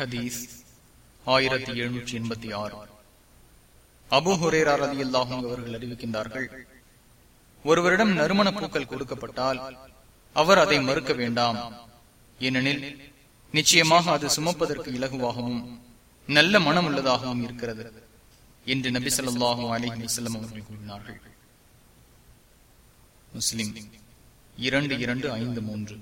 ஹதீஸ் ஆயிரத்தி எழுநூற்றி எண்பத்தி ஆறு. அபு ஹுரேரா ரதி அல்லாஹும் அவர்கள் அறிவிக்கின்றார்கள் ஒருவரிடம் நறுமண பூக்கள் கொடுக்கப்பட்டால் அவர் அதை மறுக்க வேண்டாம். ஏனெனில் நிச்சயமாக அது சுமப்பதற்கு இலகுவாகவும் நல்ல மனம் உள்ளதாகவும் இருக்கிறது என்று நபி சொல்லாஹு அலிஹி வசல்லம் அவர்கள் கூறினார்கள். முஸ்லிம் இரண்டு இரண்டு ஐந்து மூன்று.